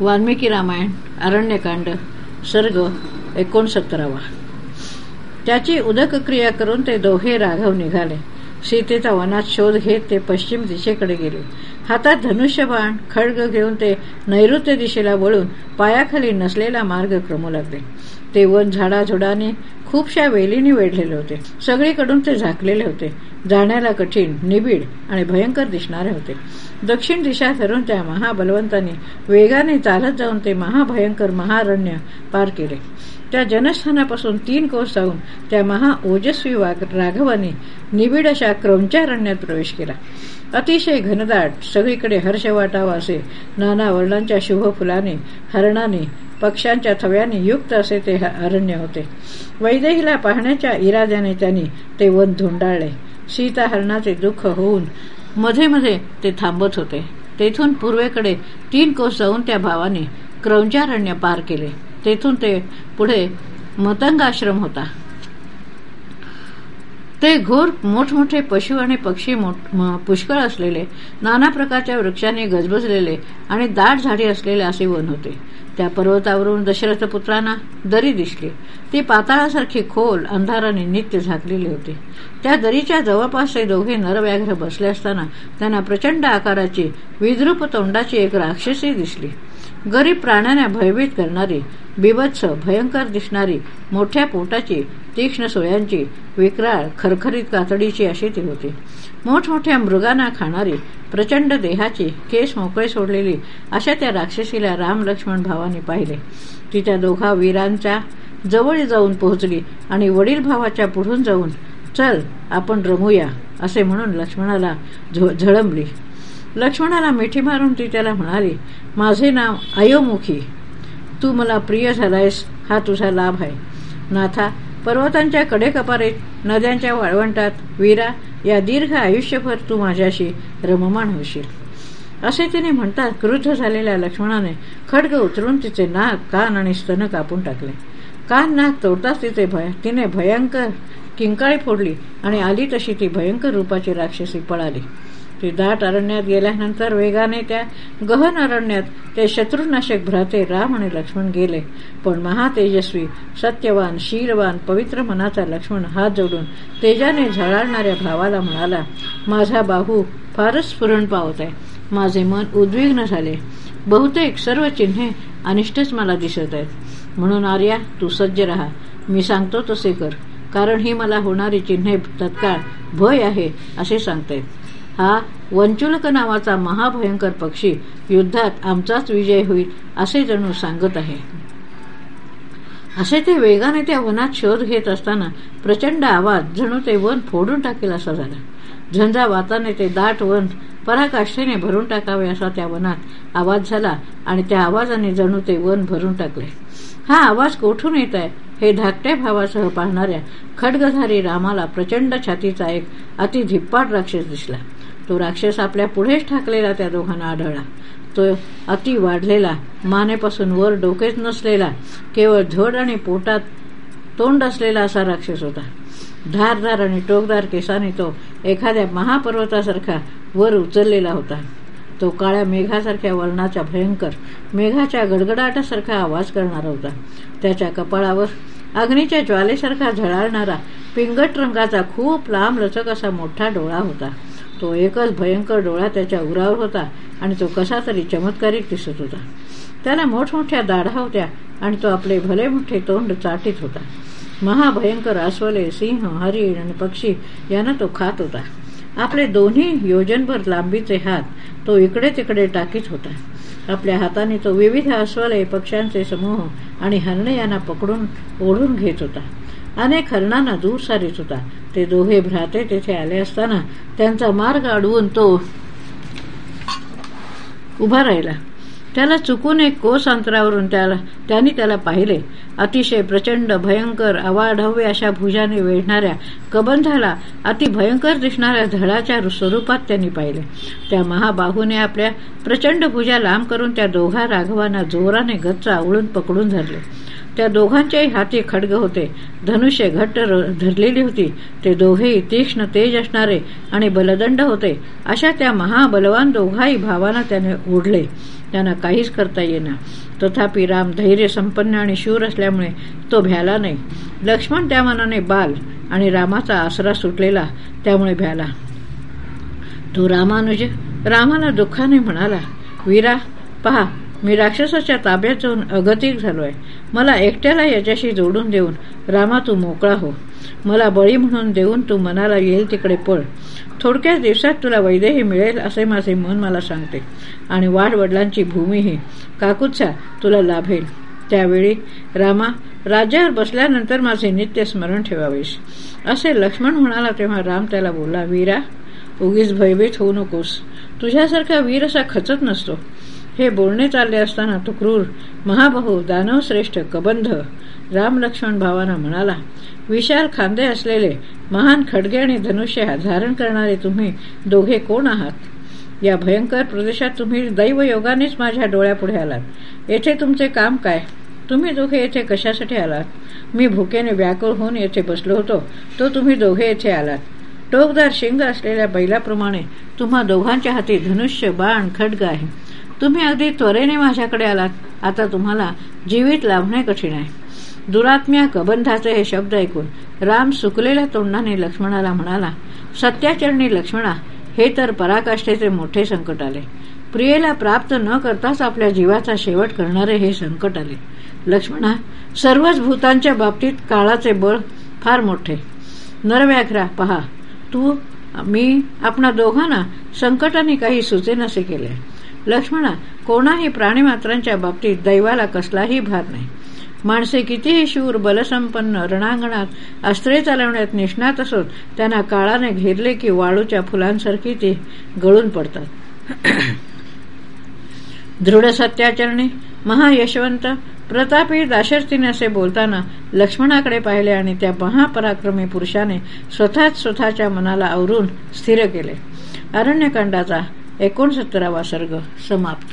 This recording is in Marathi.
वाल्मिकी रामायण अरण्यकांड सर्ग एकोणसत्तरावा. त्याची उदक क्रिया करून ते दोघे राघव निघाले. सीतेचा वनात शोध घेत ते पश्चिम दिशेकडे गेले. हातात धनुष्यबाण खडग घेऊन ते नैऋत्य दिशेला वळून पायाखाली नसलेला मार्ग क्रमू लागले. ते वन झाडाझुडाने खूपशा वेलीने वेढलेले होते. सगळीकडून ते झाकलेले होते. जाण्याला कठीण निबिड आणि भयंकर दिसणारे होते. दक्षिण दिशा धरून त्या महाबलवंतांनी वेगाने चालत जाऊन ते महाभयंकर महारण्य पार केले. त्या जनस्थानापासून तीन कोस जाऊन त्या महा ओजस्वी राघवाने निबिड अशा क्रमचारण्यात प्रवेश केला. अतिशय घनदाट सगळीकडे हर्ष वाटावा असे नाना वर्णांच्या शुभ फुलाने हरणाने पक्ष्यांच्या थव्याने युक्त असे ते अरण्य होते. वैदेहीला पाहण्याच्या इराद्याने त्यांनी ते वन धुंडाळले. सीताहरणाचे दुःख होऊन मध्ये मध्ये ते थांबत होते. तेथून पूर्वेकडे तीन कोस जाऊन त्या भावाने क्रौंचारण्य पार केले. तेथून ते पुढे मतंगाश्रम होता. ते घोर मोठमोठे पशु आणि पक्षी पुष्कळ असलेले नाना प्रकारच्या वृक्षांनी गजबजलेले आणि दाट झाडी असलेले असे वन होते. त्या पर्वतावरून दशरथ पुत्रांना दरी दिसली. ती पाताळासारखी खोल अंधाराने नित्य झाकलेली होती. त्या दरीच्या जवळपास ते दोघे नरव्याघ्र बसले असताना त्यांना प्रचंड आकाराची विद्रुप तोंडाची एक राक्षसी दिसली. गरीब प्राण्यांना भयभीत करणारी बिभत्स भयंकर दिसणारी मोठ्या पोटाची तीक्ष्ण सोयांची विक्राळ खरखरीत कातडीची अशी ती होती. मोठमोठ्या मृगांना खाणारी प्रचंड देहाची केस मोकळे सोडलेली अशा त्या राक्षसीला राम लक्ष्मण भावाने पाहिले. ती त्या दोघा वीरांच्या जवळ जाऊन पोहोचली आणि वडील भावाच्या पुढून जाऊन चल आपण रमूया असे म्हणून लक्ष्मणाला झळंबली. लक्ष्मणाला मिठी मारून ती त्याला म्हणाली माझे नाव अयोमुखी तू मला प्रिय झालायस हा तुझा लाभ आहे. नाथा पर्वतांच्या कडेकपारीत नद्यांच्या वाळवंटात वीरा या दीर्घ आयुष्यभर तू माझ्याशी रममाण होशील. असे तिने म्हणतात क्रुद्ध झालेल्या लक्ष्मणाने खडग उतरून तिचे नाक कान आणि स्तन कापून टाकले. कान नाक तोडताच तिचे भय तिने भयंकर किंकाळी फोडली आणि आली तशी ती भयंकर रूपाची राक्षसी पळाली. ती दाट अरण्यात गेल्यानंतर वेगाने त्या गहन अरण्यात ते शत्रुनाशक भ्राते राम आणि लक्ष्मण गेले. पण महातेजस्वी सत्यवान शीलवान पवित्र मनाचा लक्ष्मण हात जोडून तेजाने झळाळणाऱ्या भावाला म्हणाला माझा बाहू फारच स्फुरण पावत आहे. माझे मन उद्विग्न झाले. बहुतेक सर्व चिन्हे अनिष्टच मला दिसत आहेत. म्हणून आर्या तू सज्ज राहा. मी सांगतो तसे कर. कारण ही मला होणारी चिन्हे तत्काळ भय आहे असे सांगते. हा वंचुलक नावाचा महाभयंकर पक्षी युद्धात आमचाच विजय होईल असे जणू सांगत आहे. असे ते वेगाने त्या वनात शोध घेत असताना प्रचंड आवाज जणू ते वन फोडून टाकेल असा झाला. झंझा वाताने ते दाट वन पराकाष्ठेने भरून टाकावे असा त्या वनात आवाज झाला आणि त्या आवाजाने जणू ते वन भरून टाकले. हा आवाज कोठून येत आहे? हे धाकट्या भावासह पाहणाऱ्या खडगधारी रामाला प्रचंड छातीचा एक अतिधिप्पाट राक्षस दिसला. तो राक्षस आपल्या पुढेच ठाकलेला त्या दोघांना आढळला. तो अति वाढलेला मानेपासून वर डोकेच नसलेला केवळ झड आणि पोटात तोंड असलेला असा राक्षस होता. धारदार आणि टोकदार केसाने तो एखाद्या महापर्वतासारखा वर उचललेला होता. तो काळ्या मेघासारख्या वर्णाचा भयंकर मेघाच्या गडगडाटासारखा आवाज करणारा होता. त्याच्या कपाळावर अग्नीच्या ज्वालेसारखा झळाळणारा पिंगट रंगाचा खूप लांब लचक असा मोठा डोळा होता. तो एकच भयंकर डोळा त्याच्या उरावर होता आणि तो कसा तरी चमत्कारिक दिसत होता. त्याला मोठमोठ्या दाढा होत्या आणि तो आपले भले मोठे तोंड चाटीत होता. महाभयंकर अस्वले सिंह हरिण आणि पक्षी यांना तो खात होता. आपले दोन्ही योजनभर लांबीचे हात तो इकडे तिकडे टाकीत होता. आपल्या हाताने तो विविध अस्वले पक्ष्यांचे समूह आणि हरणे यांना पकडून ओढून घेत होता. अनेक हरणांना दूर सारीत होता. ते दोघे भ्राते तेथे आले असताना त्यांचा मार्ग अडवून तो उभा राहिला. त्याला चुकून एक कोस अंतरावरून त्याला त्यांनी त्याला पाहिले. अतिशय प्रचंड भयंकर अवाढव्य अशा भुजाने वेढणाऱ्या कबंधाला अति भयंकर दिसणाऱ्या धडाच्या स्वरूपात त्यांनी पाहिले. त्या महाबाहूने आपल्या प्रचंड भुजा लांब करून त्या दोघा राघवांना जोराने गच्च आवळून पकडून धरले. त्या दोघांच्याही हाती खडग होते. धनुष्य घट्ट धरलेली होती. ते दोघेही तीक्ष्ण तेज असणारे आणि बलदंड होते. अशा त्या महाबलवान दोघाही भावांना त्याने ओढले. त्यांना काहीच करता येणार तथापि राम धैर्य संपन्न आणि शूर असल्यामुळे तो भ्याला नाही. लक्ष्मण त्या मनाने बाल आणि रामाचा आसरा सुटलेला त्यामुळे भ्याला. तो रामानुज रामाला दुःखाने म्हणाला वीरा पहा मी राक्षसाच्या ताब्यात जाऊन अगतिक झालोय. मला एकट्याला याच्याशी जोडून देऊन रामा तू मोकळा हो. मला बळी म्हणून देऊन तू मनाला येईल तिकडे पळ. थोडक्याच दिवसात तुला वैदेही मिळेल असे माझे मन मला सांगते. आणि वाडवडिलांची भूमीही काकुत्सा तुला लाभेल त्यावेळी रामा राज्यावर बसल्यानंतर माझे नित्य स्मरण ठेवावेस. असे लक्ष्मण म्हणाला तेव्हा राम त्याला बोलला वीरा उगीच भयभीत होऊ नकोस. तुझ्यासारखा वीर असा खचत नसतो. हे बोलणे चालले असताना तो क्रूर महाबहू दानवश्रेष्ठ कबंध राम लक्ष्मण भावांना म्हणाला विशाल खांदे असलेले महान खडगे आणि धनुष्य धारण करणारे तुम्ही दोघे कोण आहात? या भयंकर प्रदेशात तुम्ही दैवयोगानेच माझ्या डोळ्यापुढे आलात. येथे तुमचे काम काय? तुम्ही दोघे येथे कशासाठी आलात? मी भुकेने व्याकुळ होऊन येथे बसलो होतो. तो तुम्ही दोघे येथे आलात. टोकदार शिंग असलेल्या बैलाप्रमाणे तुम्हा दोघांच्या हाती धनुष्य बाण खडग आहे. तुम्ही अगदी त्वरेने माझ्याकडे आलात. आता तुम्हाला जीवित लाभणे कठीण आहे. दुरात्म्या कबंधाचे हे शब्द ऐकून राम सुकलेल्या तोंडाने लक्ष्मणाला म्हणाला सत्याचरणी लक्ष्मणा हे तर पराकाष्ठेचे मोठे संकट आले. प्रियेला प्राप्त न करताच आपल्या जीवाचा शेवट करणारे हे संकट आले. लक्ष्मणा सर्वच भूतांच्या बाबतीत काळाचे बळ फार मोठे. नरव्याघ्रा पहा तू मी आपणा दोघांना संकटाने काही सुचेनसे केले. लक्ष्मणा कोणाही प्राणीमात्रांच्या बाबतीत दैवाला कसलाही भार नाही. माणसे कितीही शूर बलसंपन्न रणांगणात अस्त्रे चालवण्यात निष्णात असोत त्यांना काळाने घेरले की वाळूच्या फुलांसारखी ते गळून पडतात. दृढ सत्याचरणी महायशवंत प्रतापी दाशर्थीने असे बोलताना लक्ष्मणाकडे पाहिले आणि त्या महापराक्रमी पुरुषाने स्वतःच स्वतःच्या मनाला आवरून स्थिर केले. अरण्यकांडाचा एकोणसत्तरावा सर्ग समाप्त.